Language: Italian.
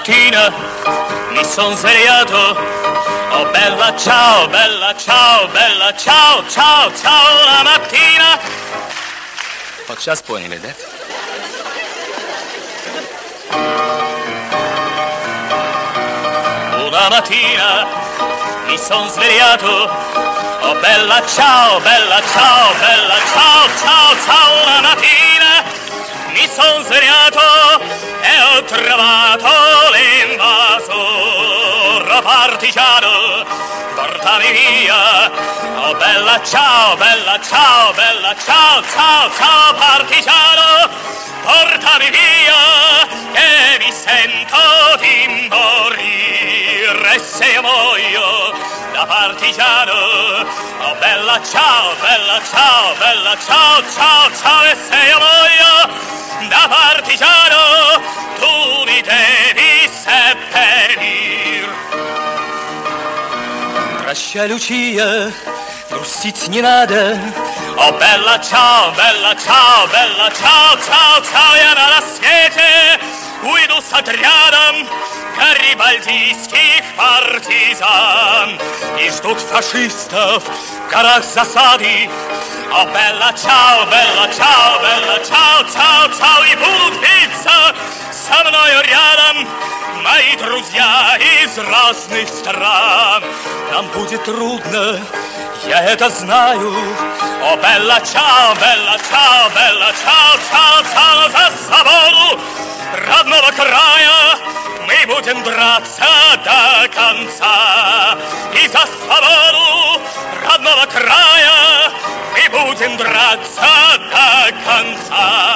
mattina mi son svegliato. Oh bella ciao, bella ciao, bella ciao, ciao, ciao la mattina. Podczas spojene, det? Una mattina mi son svegliato. Oh bella ciao, bella ciao, bella ciao, ciao, ciao la mattina mi son svegliato e ho trovato partigiano. Portami via. Oh bella ciao bella ciao bella ciao ciao ciao partigiano. Portami via che mi sento di morire. Se io muoio da partigiano oh bella ciao bella ciao bella ciao ciao ciao e se io muoio da partigiano tu Прощай, Лючия, грустить не надо. О, Белла, чао, Белла, чао, Белла, чао, чао, чао, я на рассвете уйду с отрядом гарибальдийских партизан. И ждут фашистов в горах засады. О, Белла, чао, Белла, чао, Белла, чао, чао, чао, и будут биться мои друзья из разных стран. Нам будет трудно, я это знаю. О, Белла, чао, Белла, чао, Белла, чао, чао, чао за свободу родного края. Мы будем драться до конца. И за свободу родного края мы будем драться до конца.